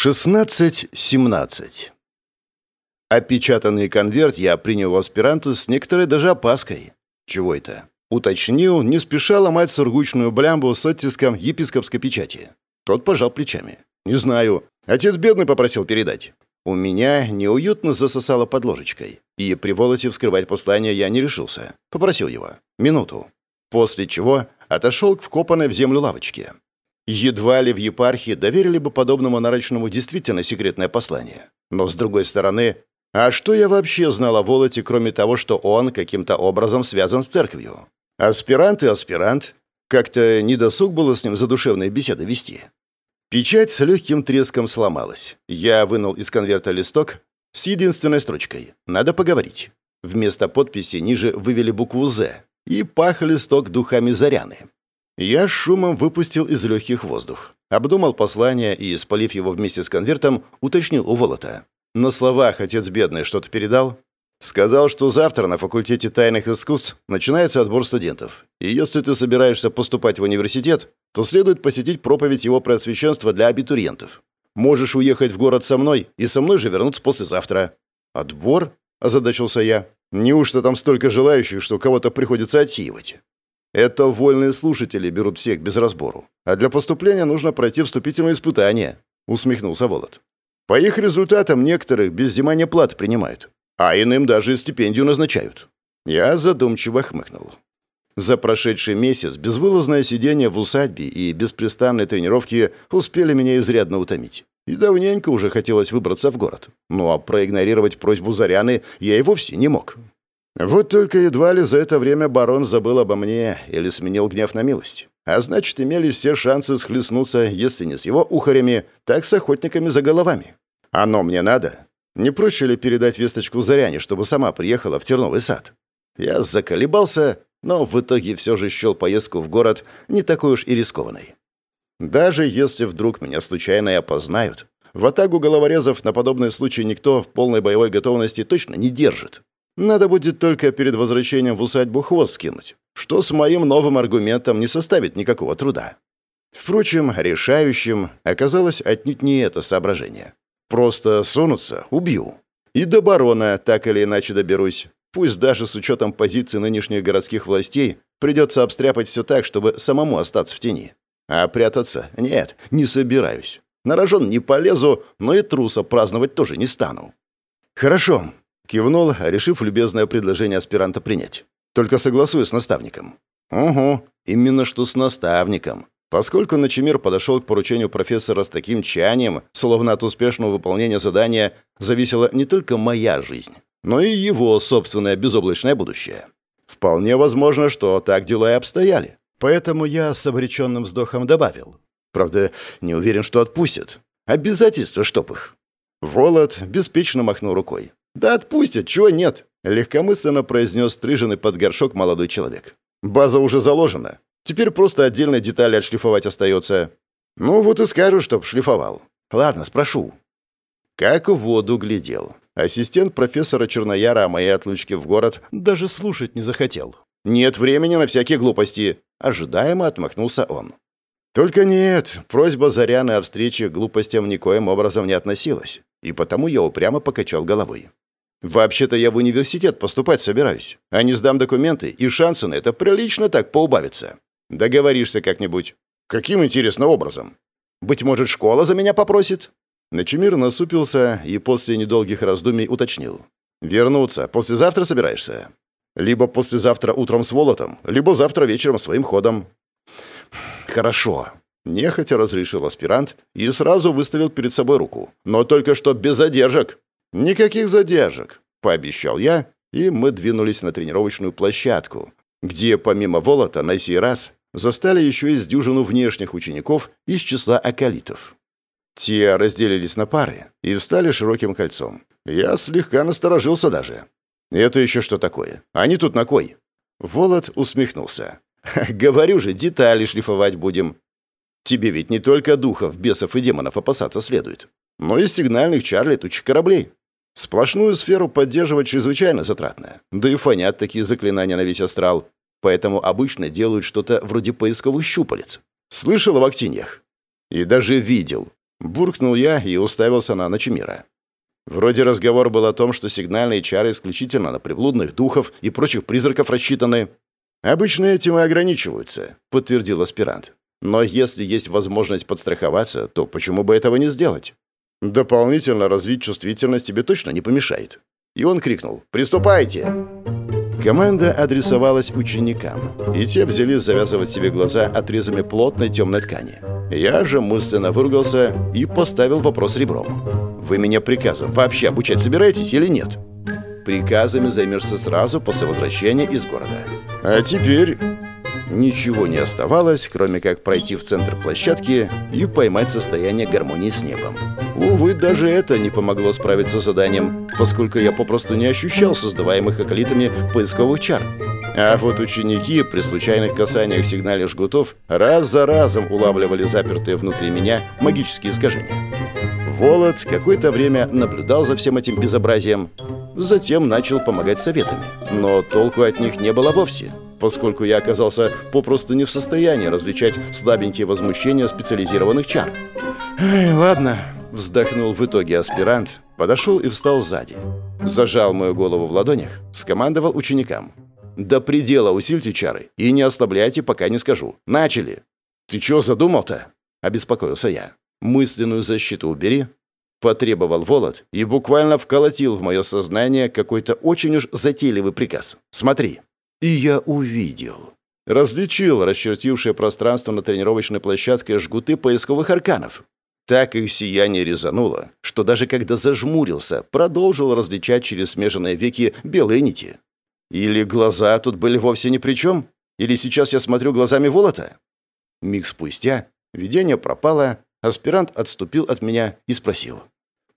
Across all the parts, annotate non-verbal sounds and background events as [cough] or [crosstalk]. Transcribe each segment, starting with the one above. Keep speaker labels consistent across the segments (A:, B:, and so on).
A: 16-17. Опечатанный конверт я принял у аспиранта с некоторой даже опаской. Чего это? Уточнил, не спеша ломать сургучную блямбу с оттиском епископской печати. Тот пожал плечами. «Не знаю. Отец бедный попросил передать». У меня неуютно засосало под ложечкой. И при волоте вскрывать послание я не решился. Попросил его. Минуту. После чего отошел к вкопанной в землю лавочке. Едва ли в епархии доверили бы подобному нарочному действительно секретное послание. Но, с другой стороны, а что я вообще знал о Волоте, кроме того, что он каким-то образом связан с церковью? Аспирант и аспирант. Как-то недосуг было с ним задушевные беседы вести. Печать с легким треском сломалась. Я вынул из конверта листок с единственной строчкой «Надо поговорить». Вместо подписи ниже вывели букву «З» и пах листок духами Заряны. Я шумом выпустил из легких воздух. Обдумал послание и, спалив его вместе с конвертом, уточнил у Волота. На словах отец бедный что-то передал. Сказал, что завтра на факультете тайных искусств начинается отбор студентов. И если ты собираешься поступать в университет, то следует посетить проповедь его преосвященства для абитуриентов. Можешь уехать в город со мной и со мной же вернуться послезавтра. Отбор? озадачился я. Неужто там столько желающих, что кого-то приходится отсеивать? Это вольные слушатели берут всех без разбору. А для поступления нужно пройти вступительное испытание», — усмехнулся Волод. «По их результатам некоторых без взимания плат принимают, а иным даже стипендию назначают». Я задумчиво хмыкнул. За прошедший месяц безвылазное сидение в усадьбе и беспрестанные тренировки успели меня изрядно утомить. И давненько уже хотелось выбраться в город. Ну а проигнорировать просьбу Заряны я и вовсе не мог. Вот только едва ли за это время барон забыл обо мне или сменил гнев на милость. А значит, имели все шансы схлестнуться, если не с его ухарями, так с охотниками за головами. Оно мне надо. Не проще ли передать весточку Заряне, чтобы сама приехала в Терновый сад? Я заколебался, но в итоге все же счел поездку в город не такой уж и рискованной. Даже если вдруг меня случайно и опознают, в атаку головорезов на подобные случаи никто в полной боевой готовности точно не держит. Надо будет только перед возвращением в усадьбу хвост скинуть, что с моим новым аргументом не составит никакого труда. Впрочем, решающим оказалось отнюдь не это соображение. Просто сунуться — убью. И до барона так или иначе доберусь. Пусть даже с учетом позиции нынешних городских властей придется обстряпать все так, чтобы самому остаться в тени. А прятаться? Нет, не собираюсь. На рожон не полезу, но и труса праздновать тоже не стану. Хорошо, Кивнул, решив любезное предложение аспиранта принять. Только согласуюсь с наставником. Угу, именно что с наставником. Поскольку Ночемир подошел к поручению профессора с таким чаянием, словно от успешного выполнения задания зависела не только моя жизнь, но и его собственное безоблачное будущее. Вполне возможно, что так дела и обстояли. Поэтому я с обреченным вздохом добавил. Правда, не уверен, что отпустят. Обязательства чтоб их. Волод беспечно махнул рукой. «Да отпустят, чего нет?» — легкомысленно произнес стриженный под горшок молодой человек. «База уже заложена. Теперь просто отдельные детали отшлифовать остается». «Ну вот и скажу, чтоб шлифовал». «Ладно, спрошу». Как в воду глядел. Ассистент профессора Чернояра о моей отлучке в город даже слушать не захотел. «Нет времени на всякие глупости», — ожидаемо отмахнулся он. Только нет, просьба Заряны о встрече к глупостям никоим образом не относилась, и потому я упрямо покачал головой. Вообще-то я в университет поступать собираюсь, а не сдам документы, и шансы на это прилично так поубавятся. Договоришься как-нибудь. Каким интересным образом? Быть может, школа за меня попросит?» Начемир насупился и после недолгих раздумий уточнил. «Вернуться. Послезавтра собираешься?» «Либо послезавтра утром с Волотом, либо завтра вечером своим ходом». «Хорошо», — нехотя разрешил аспирант и сразу выставил перед собой руку. «Но только что без задержек». «Никаких задержек», — пообещал я, и мы двинулись на тренировочную площадку, где помимо Волота на сей раз застали еще и с дюжину внешних учеников из числа акалитов. Те разделились на пары и встали широким кольцом. Я слегка насторожился даже. «Это еще что такое? Они тут на кой?» Волод усмехнулся. «Говорю же, детали шлифовать будем. Тебе ведь не только духов, бесов и демонов опасаться следует, но и сигнальных чар летучих кораблей. Сплошную сферу поддерживать чрезвычайно затратно. Да и фонят такие заклинания на весь астрал. Поэтому обычно делают что-то вроде поисковых щупалец. Слышал об актиньях? И даже видел. Буркнул я и уставился на Ночемира. Вроде разговор был о том, что сигнальные чары исключительно на приблудных духов и прочих призраков рассчитаны. «Обычно этим и ограничиваются», — подтвердил аспирант. «Но если есть возможность подстраховаться, то почему бы этого не сделать? Дополнительно развить чувствительность тебе точно не помешает». И он крикнул «Приступайте!». Команда адресовалась ученикам, и те взялись завязывать себе глаза отрезами плотной темной ткани. Я же мысленно выругался и поставил вопрос ребром. «Вы меня приказом вообще обучать собираетесь или нет?» «Приказами займешься сразу после возвращения из города». «А теперь...» Ничего не оставалось, кроме как пройти в центр площадки и поймать состояние гармонии с небом. Увы, даже это не помогло справиться с заданием, поскольку я попросту не ощущал создаваемых околитами поисковых чар. А вот ученики при случайных касаниях сигнале жгутов раз за разом улавливали запертые внутри меня магические искажения. Волод какое-то время наблюдал за всем этим безобразием, затем начал помогать советами, но толку от них не было вовсе поскольку я оказался попросту не в состоянии различать слабенькие возмущения специализированных чар. «Эй, ладно», — вздохнул в итоге аспирант, подошел и встал сзади. Зажал мою голову в ладонях, скомандовал ученикам. «До предела усильте чары и не ослабляйте, пока не скажу. Начали!» «Ты чё задумал-то?» — обеспокоился я. «Мысленную защиту убери», — потребовал Волод и буквально вколотил в мое сознание какой-то очень уж затейливый приказ. «Смотри». И я увидел. Различил расчертившее пространство на тренировочной площадке жгуты поисковых арканов. Так их сияние резануло, что даже когда зажмурился, продолжил различать через смеженные веки белые нити. Или глаза тут были вовсе ни при чем? Или сейчас я смотрю глазами Волота? Миг спустя видение пропало, аспирант отступил от меня и спросил.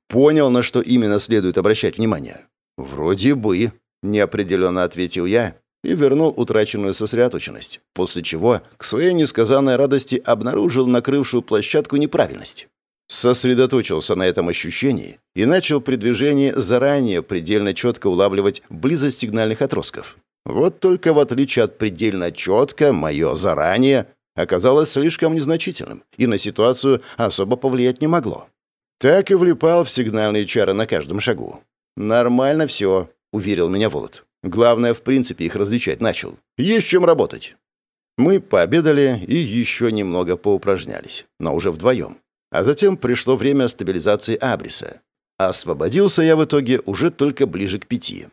A: «Понял, на что именно следует обращать внимание?» «Вроде бы», — неопределенно ответил я и вернул утраченную сосредоточенность, после чего, к своей несказанной радости, обнаружил накрывшую площадку неправильность. Сосредоточился на этом ощущении и начал при движении заранее предельно четко улавливать близость сигнальных отростков. Вот только в отличие от предельно четко, мое заранее оказалось слишком незначительным и на ситуацию особо повлиять не могло. Так и влипал в сигнальные чары на каждом шагу. «Нормально все», — уверил меня Волод. Главное, в принципе, их различать начал. Есть чем работать. Мы пообедали и еще немного поупражнялись, но уже вдвоем. А затем пришло время стабилизации абриса. Освободился я в итоге уже только ближе к пяти.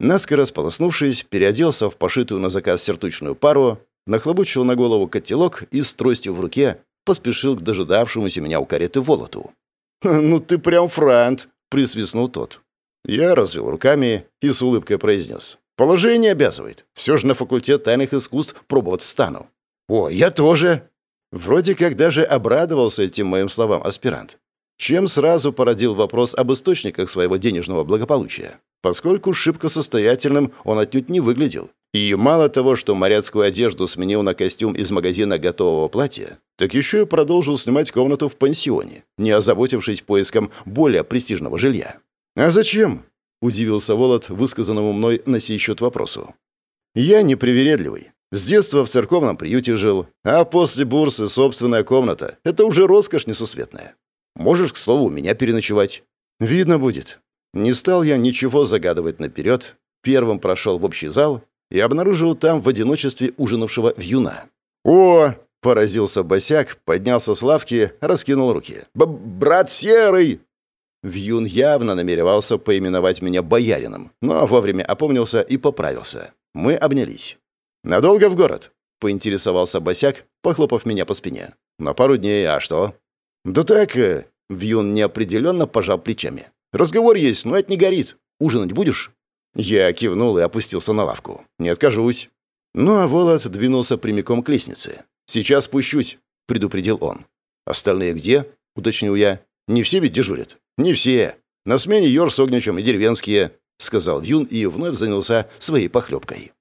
A: Наскоро сполоснувшись, переоделся в пошитую на заказ сертучную пару, нахлобучил на голову котелок и с тростью в руке поспешил к дожидавшемуся меня у кареты Волоту. «Ну ты прям франт!» — присвистнул тот. Я развел руками и с улыбкой произнес. «Положение обязывает. Все же на факультет тайных искусств пробовать стану». «О, я тоже!» Вроде как даже обрадовался этим моим словам аспирант. Чем сразу породил вопрос об источниках своего денежного благополучия. Поскольку шибко состоятельным он отнюдь не выглядел. И мало того, что моряцкую одежду сменил на костюм из магазина готового платья, так еще и продолжил снимать комнату в пансионе, не озаботившись поиском более престижного жилья. «А зачем?» – удивился Волод высказанному мной на сей счет вопросу. «Я непривередливый. С детства в церковном приюте жил, а после бурсы собственная комната. Это уже роскошь несусветная. Можешь, к слову, у меня переночевать. Видно будет». Не стал я ничего загадывать наперед, первым прошел в общий зал и обнаружил там в одиночестве ужинавшего вьюна. «О!» – поразился босяк, поднялся с лавки, раскинул руки. «Брат Серый!» Вьюн явно намеревался поименовать меня боярином, но вовремя опомнился и поправился. Мы обнялись. «Надолго в город?» — поинтересовался босяк, похлопав меня по спине. «На пару дней, а что?» «Да так...» э, — Вьюн неопределенно пожал плечами. «Разговор есть, но это не горит. Ужинать будешь?» Я кивнул и опустился на лавку. «Не откажусь». Ну а Волод двинулся прямиком к лестнице. «Сейчас спущусь», — предупредил он. «Остальные где?» — уточнил я. «Не все ведь дежурят?» «Не все. На смене Йор с Огничем и деревенские», — сказал Юн и вновь занялся своей похлебкой.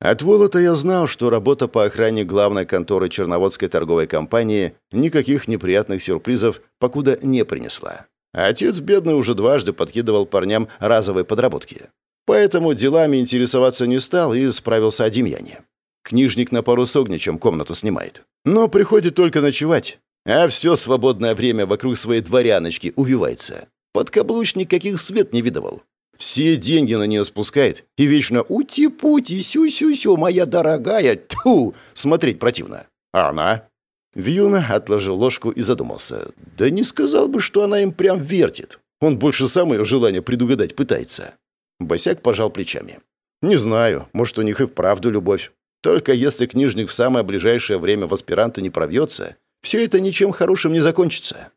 A: От Волота я знал, что работа по охране главной конторы Черноводской торговой компании никаких неприятных сюрпризов покуда не принесла. Отец бедный уже дважды подкидывал парням разовые подработки. Поэтому делами интересоваться не стал и справился о Демьяне. Книжник на пару с Огничем комнату снимает. Но приходит только ночевать. А все свободное время вокруг своей дворяночки увивается. Подкаблучник каких свет не видывал. Все деньги на нее спускает и вечно «Ути-пути, сю-сю-сю, моя дорогая!» Тьфу! Смотреть противно. А она? Вьюна отложил ложку и задумался. Да не сказал бы, что она им прям вертит. Он больше самое желание предугадать пытается. Босяк пожал плечами. «Не знаю, может, у них и вправду любовь. Только если книжник в самое ближайшее время в аспиранта не провьется, все это ничем хорошим не закончится».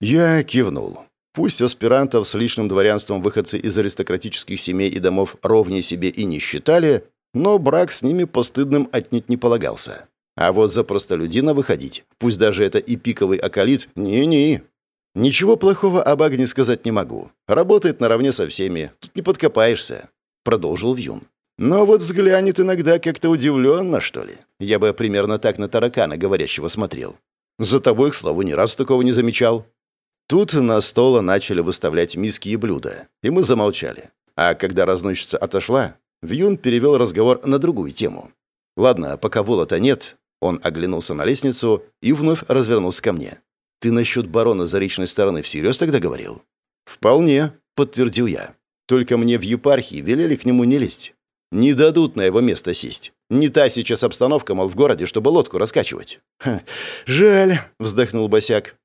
A: Я кивнул. Пусть аспирантов с личным дворянством выходцы из аристократических семей и домов ровнее себе и не считали, но брак с ними постыдным отнюдь не полагался. А вот за простолюдина выходить, пусть даже это и пиковый околит, не-не. Ничего плохого об Агне сказать не могу. Работает наравне со всеми, тут не подкопаешься, продолжил Вьюн. Но вот взглянет иногда как-то удивленно, что ли. Я бы примерно так на таракана говорящего смотрел. За тобой, к слову, ни разу такого не замечал. Тут на стола начали выставлять миски и блюда, и мы замолчали. А когда разносчица отошла, Вьюн перевел разговор на другую тему. «Ладно, пока Волота нет...» Он оглянулся на лестницу и вновь развернулся ко мне. «Ты насчет барона заречной стороны всерьез тогда говорил?» «Вполне», — подтвердил я. «Только мне в епархии велели к нему не лезть. Не дадут на его место сесть. Не та сейчас обстановка, мол, в городе, чтобы лодку раскачивать». Ха, «Жаль», — вздохнул босяк.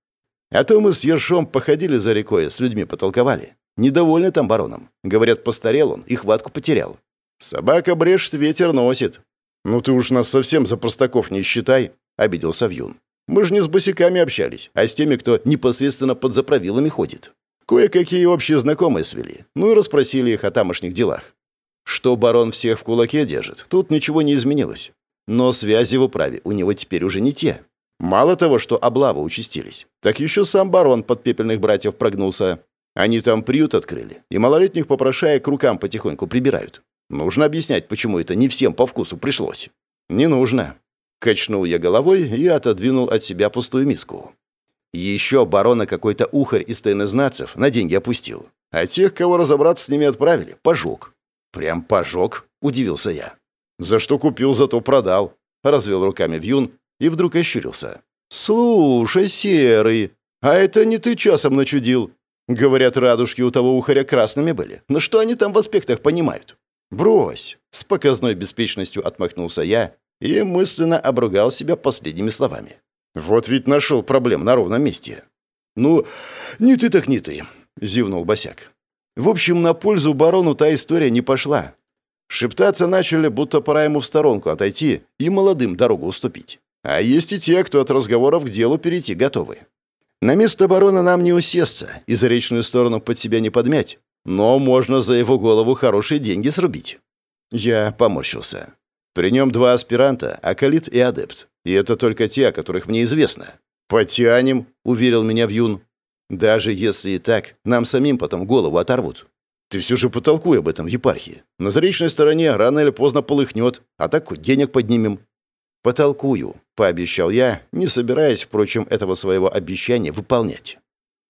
A: А то мы с Ершом походили за рекой, с людьми потолковали. Недовольны там бароном. Говорят, постарел он и хватку потерял. Собака брешет, ветер носит. Ну ты уж нас совсем за простаков не считай, обиделся Вьюн. Мы же не с босиками общались, а с теми, кто непосредственно под заправилами ходит. Кое-какие общие знакомые свели, ну и расспросили их о тамошних делах. Что барон всех в кулаке держит, тут ничего не изменилось. Но связи в управе у него теперь уже не те. Мало того, что облавы участились, так еще сам барон под пепельных братьев прогнулся. Они там приют открыли, и малолетних попрошаек к рукам потихоньку прибирают. Нужно объяснять, почему это не всем по вкусу пришлось. Не нужно. Качнул я головой и отодвинул от себя пустую миску. Еще барона какой-то ухарь из тайнознацев на деньги опустил. А тех, кого разобраться с ними отправили, пожег. Прям пожег, удивился я. За что купил, зато продал. Развел руками Вьюн и вдруг ощурился. «Слушай, Серый, а это не ты часом начудил? Говорят, радужки у того ухаря красными были. Но что они там в аспектах понимают?» «Брось!» — с показной беспечностью отмахнулся я и мысленно обругал себя последними словами. «Вот ведь нашел проблем на ровном месте». «Ну, не ты так не ты», — зевнул Босяк. В общем, на пользу барону та история не пошла. Шептаться начали, будто пора ему в сторонку отойти и молодым дорогу уступить. А есть и те, кто от разговоров к делу перейти готовы. На место барона нам не усесться и заречную сторону под себя не подмять, но можно за его голову хорошие деньги срубить. Я поморщился. При нем два аспиранта, акалит и адепт. И это только те, о которых мне известно. «Потянем», — уверил меня Вьюн. «Даже если и так, нам самим потом голову оторвут. Ты все же потолкуй об этом в епархии. На заречной стороне рано или поздно полыхнет, а так хоть денег поднимем. «Потолкую», — пообещал я, не собираясь, впрочем, этого своего обещания выполнять.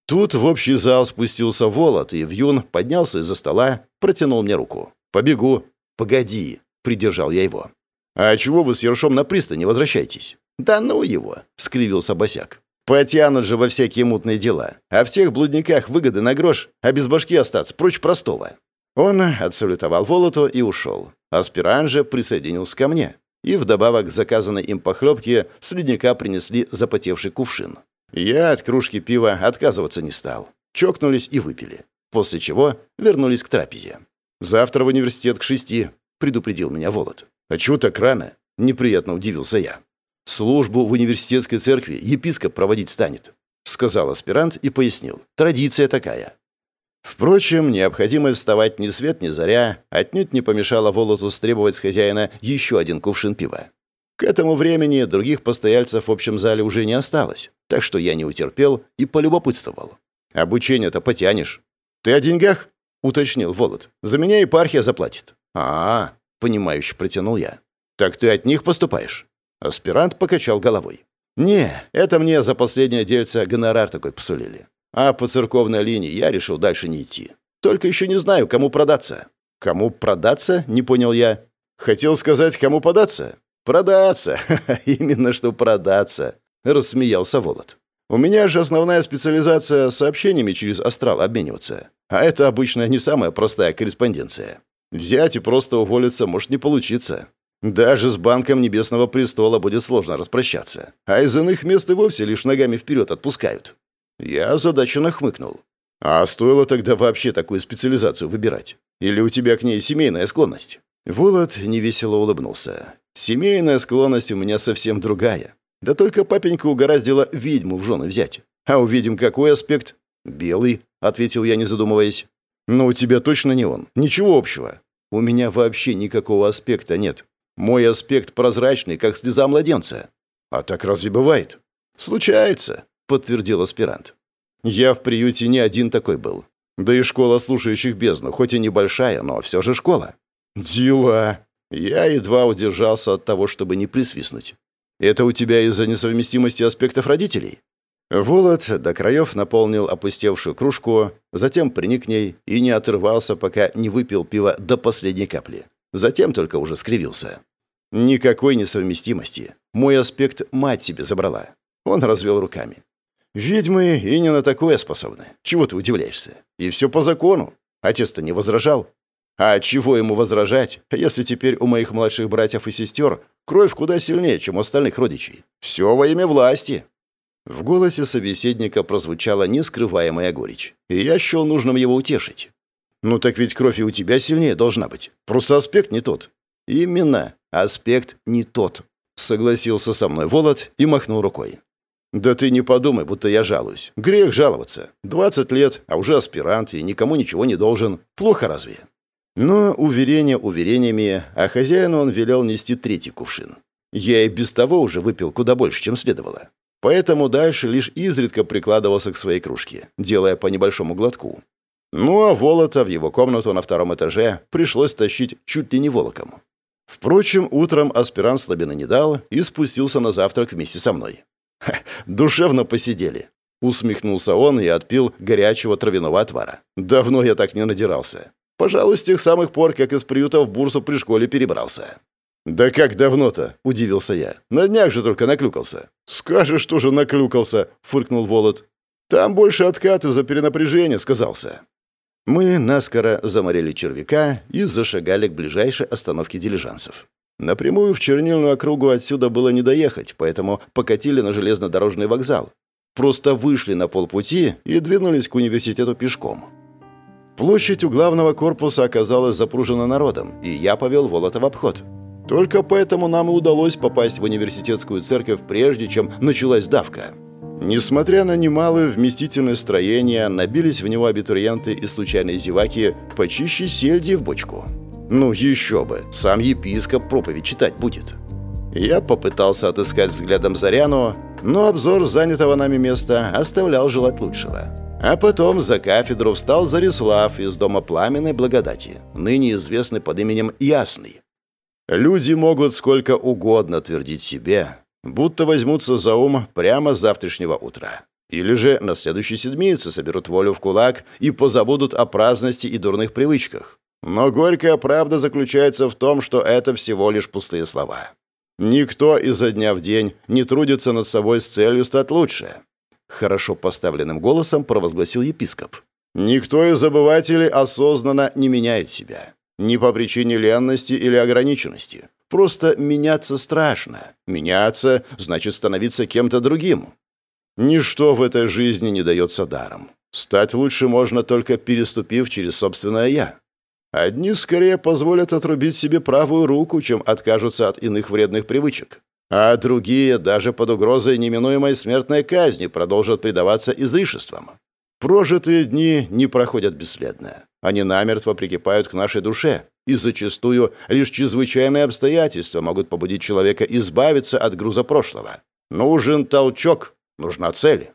A: Тут в общий зал спустился Волод, и Вьюн поднялся из-за стола, протянул мне руку. «Побегу». «Погоди», — придержал я его. «А чего вы с Ершом на пристань не возвращаетесь?» «Да ну его», — скривился босяк. «Потянут же во всякие мутные дела. А в тех блудниках выгоды на грош, а без башки остаться проч простого». Он отсалютовал Волоту и ушел. Аспирант же присоединился ко мне. И вдобавок к заказанной им похлебке с ледника принесли запотевший кувшин. Я от кружки пива отказываться не стал. Чокнулись и выпили. После чего вернулись к трапезе. «Завтра в университет к шести», — предупредил меня Волод. «А чего так рано?» — неприятно удивился я. «Службу в университетской церкви епископ проводить станет», — сказал аспирант и пояснил. «Традиция такая. Впрочем, необходимость вставать ни свет ни заря отнюдь не помешало Волоту требовать с хозяина еще один кувшин пива. К этому времени других постояльцев в общем зале уже не осталось, так что я не утерпел и полюбопытствовал. «Обучение-то потянешь». «Ты о деньгах?» — уточнил Волод. «За меня епархия заплатит». «А-а», — понимающе протянул я. «Так ты от них поступаешь?» Аспирант покачал головой. «Не, это мне за последнее дельце гонорар такой посулили. А по церковной линии я решил дальше не идти. Только еще не знаю, кому продаться». «Кому продаться?» — не понял я. «Хотел сказать, кому податься?» «Продаться! [laughs] Именно что продаться!» — рассмеялся Волод. У меня же основная специализация сообщениями через астрал обмениваться. А это обычно не самая простая корреспонденция. Взять и просто уволиться может не получиться. Даже с банком Небесного Престола будет сложно распрощаться. А из иных мест и вовсе лишь ногами вперед отпускают. Я озадаченно хмыкнул. А стоило тогда вообще такую специализацию выбирать? Или у тебя к ней семейная склонность? Волод невесело улыбнулся. Семейная склонность у меня совсем другая. Да только папенька угораздило ведьму в жены взять. А у ведьм какой аспект? Белый, ответил я, не задумываясь. Но у тебя точно не он. Ничего общего. У меня вообще никакого аспекта нет. Мой аспект прозрачный, как слеза младенца. А так разве бывает? Случается, подтвердил аспирант. Я в приюте не один такой был. Да и школа слушающих бездну, хоть и небольшая, но все же школа. Дела. Я едва удержался от того, чтобы не присвистнуть. Это у тебя из-за несовместимости аспектов родителей? Волод до краев наполнил опустевшую кружку, затем приник к ней и не отрывался, пока не выпил пиво до последней капли. Затем только уже скривился. Никакой несовместимости. Мой аспект мать себе забрала. Он развел руками. Ведьмы и не на такое способны. Чего ты удивляешься? И все по закону. Отец-то не возражал. А чего ему возражать, если теперь у моих младших братьев и сестер кровь куда сильнее, чем у остальных родичей? Все во имя власти. В голосе собеседника прозвучала нескрываемая горечь, и я счел нужным его утешить. «Ну так ведь кровь и у тебя сильнее должна быть. Просто аспект не тот». «Именно, аспект не тот», — согласился со мной Волод и махнул рукой. «Да ты не подумай, будто я жалуюсь. Грех жаловаться. Двадцать лет, а уже аспирант и никому ничего не должен. Плохо разве?» Но уверения уверениями, а хозяину он велел нести третий кувшин. Я и без того уже выпил куда больше, чем следовало. Поэтому дальше лишь изредка прикладывался к своей кружке, делая по небольшому глотку. Ну а Волота в его комнату на втором этаже пришлось тащить чуть ли не волоком. Впрочем, утром аспирант слабины не дал и спустился на завтрак вместе со мной. Ха, душевно посидели. Усмехнулся он и отпил горячего травяного отвара. Давно я так не надирался. Пожалуй, с тех самых пор, как из приюта в бурсу при школе перебрался. «Да как давно-то?» – удивился я. «На днях же только наклюкался». «Скажешь, что же наклюкался?» – фыркнул Волод. «Там больше откат из-за перенапряжения», – сказался. Мы наскоро заморили червяка и зашагали к ближайшей остановке дилижансов. Напрямую в чернильную округу отсюда было не доехать, поэтому покатили на железнодорожный вокзал. Просто вышли на полпути и двинулись к университету пешком. Площадь у главного корпуса оказалась запружена народом, и я повел Волота в обход. Только поэтому нам и удалось попасть в университетскую церковь прежде, чем началась давка. Несмотря на немалое вместительное строение, набились в него абитуриенты и случайные зеваки почище сельди в бочку. Ну еще бы, сам епископ проповедь читать будет. Я попытался отыскать взглядом Заряну, но обзор занятого нами места оставлял желать лучшего. А потом за кафедру встал Зарислав из Дома Пламенной Благодати, ныне известный под именем Ясный. Люди могут сколько угодно твердить себе, будто возьмутся за ум прямо с завтрашнего утра. Или же на следующей седмице соберут волю в кулак и позабудут о праздности и дурных привычках. Но горькая правда заключается в том, что это всего лишь пустые слова. Никто изо дня в день не трудится над собой с целью стать лучше. Хорошо поставленным голосом провозгласил епископ. Никто из обывателей осознанно не меняет себя. Не по причине ленности или ограниченности. Просто меняться страшно. Меняться значит становиться кем-то другим. Ничто в этой жизни не дается даром. Стать лучше можно только переступив через собственное «я». Одни скорее позволят отрубить себе правую руку, чем откажутся от иных вредных привычек. А другие, даже под угрозой неминуемой смертной казни, продолжат предаваться излишествам. Прожитые дни не проходят бесследно. Они намертво прикипают к нашей душе, и зачастую лишь чрезвычайные обстоятельства могут побудить человека избавиться от груза прошлого. Нужен толчок, нужна цель.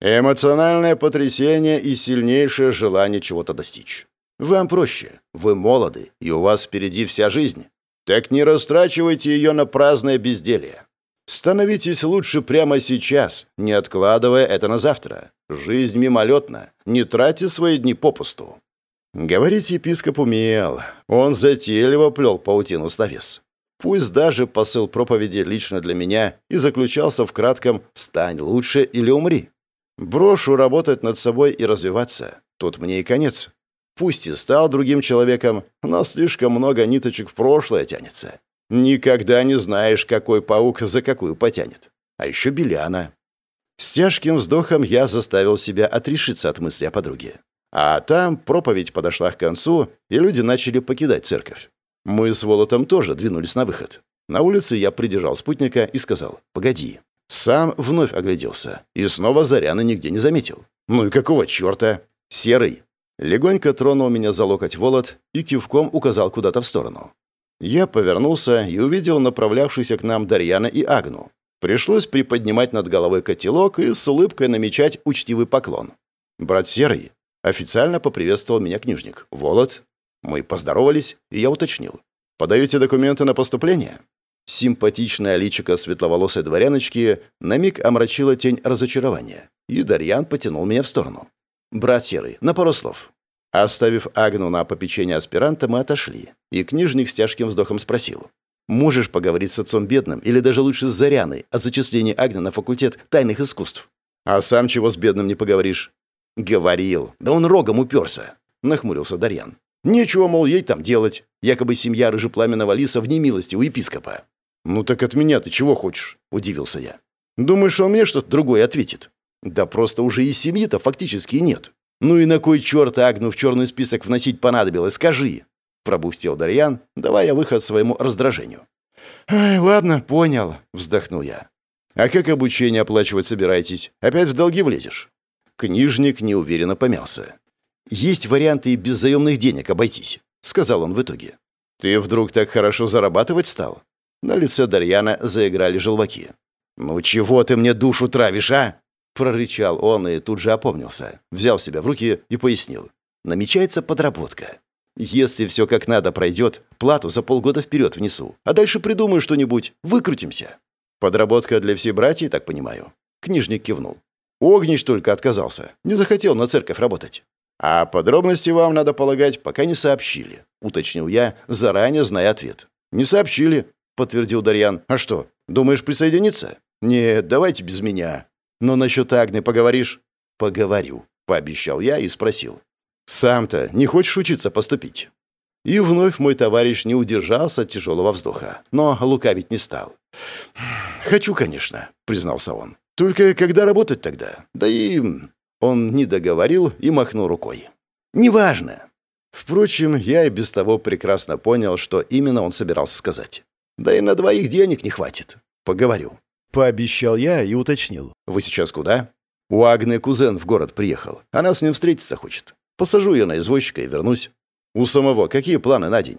A: Эмоциональное потрясение и сильнейшее желание чего-то достичь. Вам проще. Вы молоды, и у вас впереди вся жизнь. Так не растрачивайте ее на праздное безделье. Становитесь лучше прямо сейчас, не откладывая это на завтра. Жизнь мимолетна, не тратьте свои дни попусту. Говорить епископ умел. Он затейливо плел паутину словес. Пусть даже посыл проповеди лично для меня и заключался в кратком «стань лучше или умри». Брошу работать над собой и развиваться. Тут мне и конец. Пусть и стал другим человеком, но слишком много ниточек в прошлое тянется. Никогда не знаешь, какой паук за какую потянет. А еще Беляна. С тяжким вздохом я заставил себя отрешиться от мысли о подруге. А там проповедь подошла к концу, и люди начали покидать церковь. Мы с Волотом тоже двинулись на выход. На улице я придержал спутника и сказал «Погоди». Сам вновь огляделся и снова Заряна нигде не заметил. «Ну и какого черта?» «Серый». Легонько тронул меня за локоть Волод и кивком указал куда-то в сторону. Я повернулся и увидел направлявшихся к нам Дарьяна и Агну. Пришлось приподнимать над головой котелок и с улыбкой намечать учтивый поклон. «Брат Серый», — официально поприветствовал меня книжник. «Волод». Мы поздоровались, и я уточнил. «Подаете документы на поступление?» Симпатичная личико светловолосой дворяночки на миг омрачила тень разочарования, и Дарьян потянул меня в сторону. «Брат Серый, на пару слов». Оставив Агну на попечение аспиранта, мы отошли, и книжник с тяжким вздохом спросил. «Можешь поговорить с отцом бедным, или даже лучше с Заряной, о зачислении Агны на факультет тайных искусств?» «А сам чего с бедным не поговоришь?» «Говорил. Да он рогом уперся», — нахмурился Дарьян. «Нечего, мол, ей там делать. Якобы семья рыжепламенного лиса в немилости у епископа». «Ну так от меня ты чего хочешь?» – удивился я. «Думаешь, он мне что-то другое ответит?» «Да просто уже и семьи-то фактически нет». «Ну и на кой черт Агну в черный список вносить понадобилось, скажи?» – пробустил Дарьян, давая выход своему раздражению. «Ай, ладно, понял», – вздохнул я. «А как обучение оплачивать собираетесь? Опять в долги влезешь?» Книжник неуверенно помялся. «Есть варианты и без заемных денег обойтись», — сказал он в итоге. «Ты вдруг так хорошо зарабатывать стал?» На лице Дарьяна заиграли желваки. «Ну чего ты мне душу травишь, а?» Прорычал он и тут же опомнился. Взял себя в руки и пояснил. «Намечается подработка. Если все как надо пройдет, плату за полгода вперед внесу. А дальше придумаю что-нибудь. Выкрутимся». «Подработка для всей братьев, так понимаю?» Книжник кивнул. «Огнич только отказался. Не захотел на церковь работать». «А подробности вам, надо полагать, пока не сообщили», — уточнил я, заранее зная ответ. «Не сообщили», — подтвердил Дарьян. «А что, думаешь присоединиться?» «Нет, давайте без меня». «Но насчет Агны поговоришь?» «Поговорю», — пообещал я и спросил. «Сам-то не хочешь учиться поступить?» И вновь мой товарищ не удержался от тяжелого вздоха, но лукавить не стал. «Хочу, конечно», — признался он. «Только когда работать тогда? Да и...» Он не договорил и махнул рукой. «Неважно». Впрочем, я и без того прекрасно понял, что именно он собирался сказать. Да и на двоих денег не хватит. Поговорю. Пообещал я и уточнил. Вы сейчас куда? У Агны кузен в город приехал. Она с ним встретиться хочет. Посажу ее на извозчика и вернусь. У самого какие планы на день?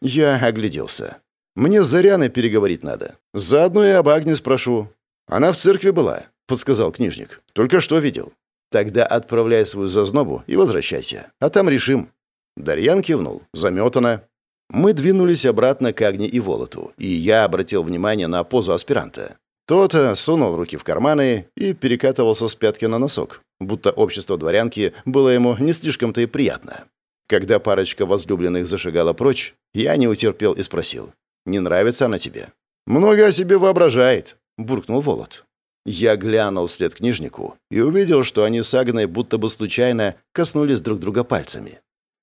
A: Я огляделся. Мне с Заряной переговорить надо. Заодно и об Агне спрошу. Она в церкви была, подсказал книжник. Только что видел. Тогда отправляй свою зазнобу и возвращайся. А там решим. Дарьян кивнул. Заметано. Мы двинулись обратно к Агне и Волоту, и я обратил внимание на позу аспиранта. Тот сунул руки в карманы и перекатывался с пятки на носок, будто общество дворянки было ему не слишком-то и приятно. Когда парочка возлюбленных зашагала прочь, я не утерпел и спросил. «Не нравится она тебе?» «Много о себе воображает», — буркнул Волод. Я глянул вслед книжнику и увидел, что они с Агной будто бы случайно коснулись друг друга пальцами.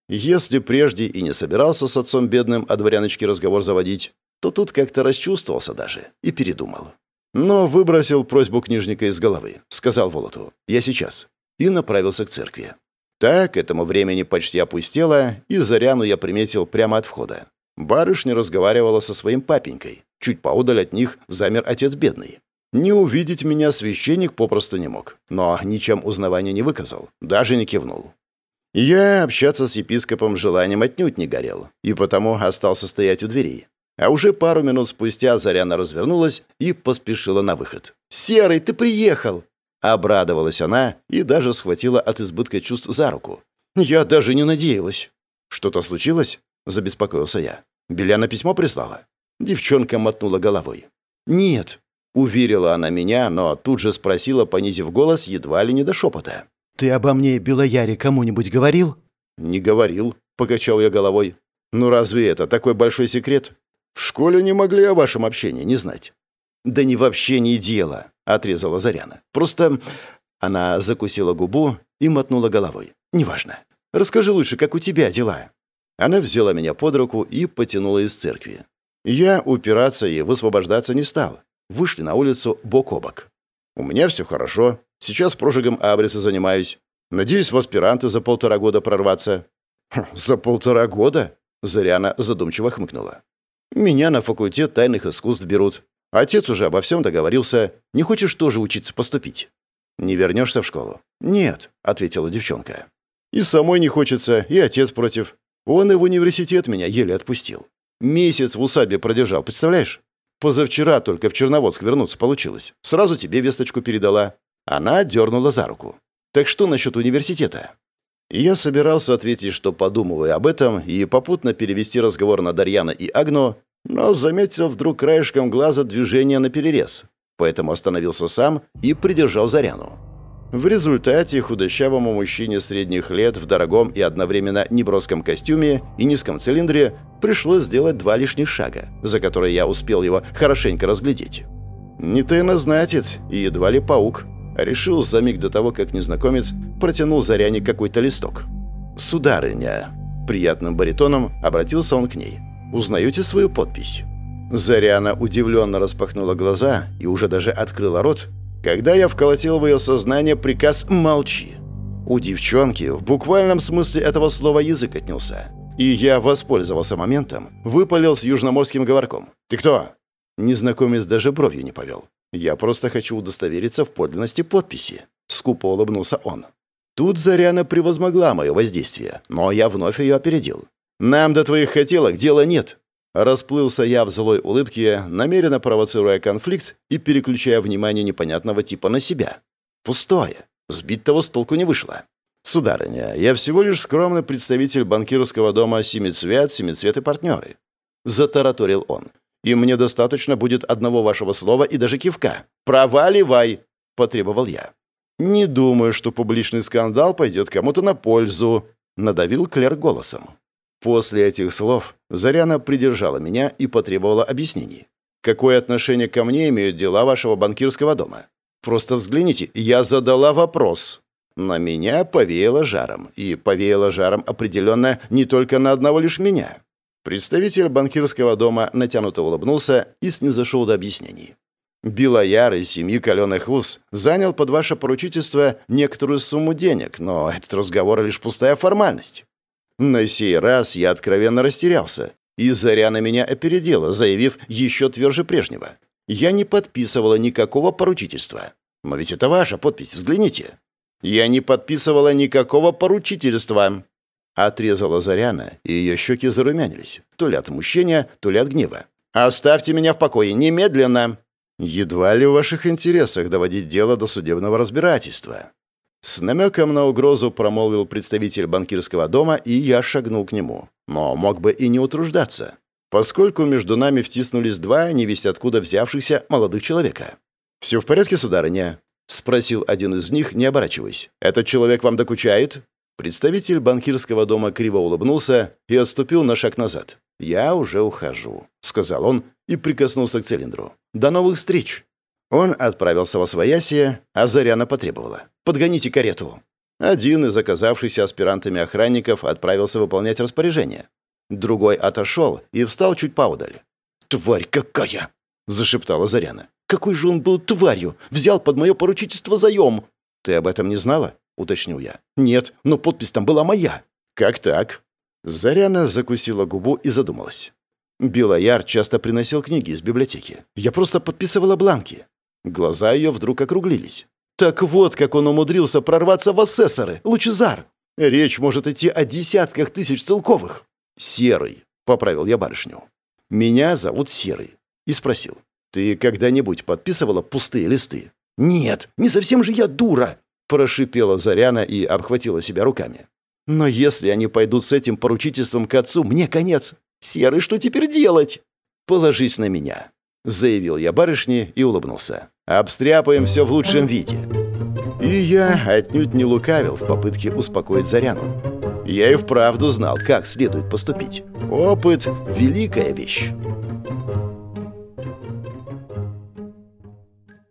A: Если прежде и не собирался с отцом бедным о дворяночке разговор заводить, то тут как-то расчувствовался даже и передумал. Но выбросил просьбу книжника из головы. Сказал Волоту «Я сейчас» и направился к церкви. Так, к этому времени почти опустело, и Заряну я приметил прямо от входа. Барышня разговаривала со своим папенькой. Чуть поодаль от них замер отец бедный. Не увидеть меня священник попросту не мог, но ничем узнавания не выказал, даже не кивнул. Я общаться с епископом желанием отнюдь не горел, и потому остался стоять у дверей. А уже пару минут спустя Заряна развернулась и поспешила на выход. «Серый, ты приехал!» Обрадовалась она и даже схватила от избытка чувств за руку. «Я даже не надеялась». «Что-то случилось?» – забеспокоился я. «Беляна письмо прислала?» Девчонка мотнула головой. «Нет», – уверила она меня, но тут же спросила, понизив голос, едва ли не до шепота. «Ты обо мне, Белояре, кому-нибудь говорил?» «Не говорил», — покачал я головой. «Ну разве это такой большой секрет?» В школе не могли о вашем общении не знать». «Да не в общении дело», — отрезала Заряна. «Просто...» Она закусила губу и мотнула головой. «Неважно. Расскажи лучше, как у тебя дела?» Она взяла меня под руку и потянула из церкви. Я упираться и высвобождаться не стал. Вышли на улицу бок о бок. «У меня все хорошо. Сейчас прожигом абриса занимаюсь. Надеюсь, в аспиранты за полтора года прорваться». «Хм, «За полтора года?» Заряна задумчиво хмыкнула. «Меня на факультет тайных искусств берут. Отец уже обо всем договорился. Не хочешь тоже учиться поступить?» «Не вернешься в школу?» «Нет», — ответила девчонка. «И самой не хочется, и отец против. Он и в университет меня еле отпустил. Месяц в усадьбе продержал, представляешь? Позавчера только в Черноводск вернуться получилось. Сразу тебе весточку передала. Она дернула за руку. Так что насчет университета? Я собирался ответить, что подумываю об этом, и попутно перевести разговор на Дарьяна и Агно, но заметил вдруг краешком глаза движение на перерез. Поэтому остановился сам и придержал Заряну. В результате худощавому мужчине средних лет в дорогом и одновременно неброском костюме и низком цилиндре пришлось сделать два лишних шага, за которые я успел его хорошенько разглядеть. Не тайнознатец и едва ли паук. Решил за миг до того, как незнакомец протянул Заряне какой-то листок. «Сударыня», — приятным баритоном обратился он к ней, — «узнаете свою подпись?» Заряна удивленно распахнула глаза и уже даже открыла рот, когда я вколотил в ее сознание приказ «молчи». У девчонки в буквальном смысле этого слова язык отнялся. И я воспользовался моментом, выпалил с южноморским говорком. «Ты кто?» Незнакомец даже бровью не повел. «Я просто хочу удостовериться в подлинности подписи», — скупо улыбнулся он. Тут Заряна превозмогла мое воздействие, но я вновь ее опередил. «Нам до твоих хотелок дела нет», Расплылся я в злой улыбке, намеренно провоцируя конфликт и переключая внимание непонятного типа на себя. Пустое. Сбить того с толку не вышло. «Сударыня, я всего лишь скромный представитель банкирского дома «Семицвет», «Семицвет и партнеры». Затараторил он. «И мне достаточно будет одного вашего слова и даже кивка. Проваливай!» – потребовал я. «Не думаю, что публичный скандал пойдет кому-то на пользу», – надавил Клер голосом. После этих слов Заряна придержала меня и потребовала объяснений. Какое отношение ко мне имеют дела вашего банкирского дома? Просто взгляните, я задала вопрос. На меня повеяло жаром. И повеяло жаром определенно не только на одного лишь меня. Представитель банкирского дома натянуто улыбнулся и снизошел до объяснений. Белояр из семьи каленых уз занял под ваше поручительство некоторую сумму денег, но этот разговор лишь пустая формальность. На сей раз я откровенно растерялся, и Заряна меня опередила, заявив еще тверже прежнего. Я не подписывала никакого поручительства. Но ведь это ваша подпись, взгляните. Я не подписывала никакого поручительства. Отрезала Заряна, и ее щеки зарумянились. То ли от смущения, то ли от гнева. «Оставьте меня в покое, немедленно!» «Едва ли в ваших интересах доводить дело до судебного разбирательства», с намеком на угрозу промолвил представитель банкирского дома, и я шагнул к нему. Но мог бы и не утруждаться, поскольку между нами втиснулись два невесть откуда взявшихся молодых человека. «Все в порядке, сударыня?» — спросил один из них, не оборачиваясь. «Этот человек вам докучает?» Представитель банкирского дома криво улыбнулся и отступил на шаг назад. «Я уже ухожу», — сказал он и прикоснулся к цилиндру. «До новых встреч!» Он отправился во своясье, а Заряна потребовала. «Подгоните карету». Один из оказавшихся аспирантами охранников отправился выполнять распоряжение. Другой отошел и встал чуть поодаль. «Тварь какая!» – зашептала Заряна. «Какой же он был тварью! Взял под мое поручительство заем!» «Ты об этом не знала?» – уточнил я. «Нет, но подпись там была моя». «Как так?» Заряна закусила губу и задумалась. Белояр часто приносил книги из библиотеки. Я просто подписывала бланки. Глаза ее вдруг округлились. «Так вот, как он умудрился прорваться в асессоры, Лучезар! Речь может идти о десятках тысяч целковых!» «Серый», — поправил я барышню. «Меня зовут Серый». И спросил. «Ты когда-нибудь подписывала пустые листы?» «Нет, не совсем же я дура!» Прошипела Заряна и обхватила себя руками. «Но если они пойдут с этим поручительством к отцу, мне конец. Серый, что теперь делать?» «Положись на меня», — заявил я барышне и улыбнулся. Обстряпаем все в лучшем виде». И я отнюдь не лукавил в попытке успокоить Заряну. Я и вправду знал, как следует поступить. Опыт – великая вещь.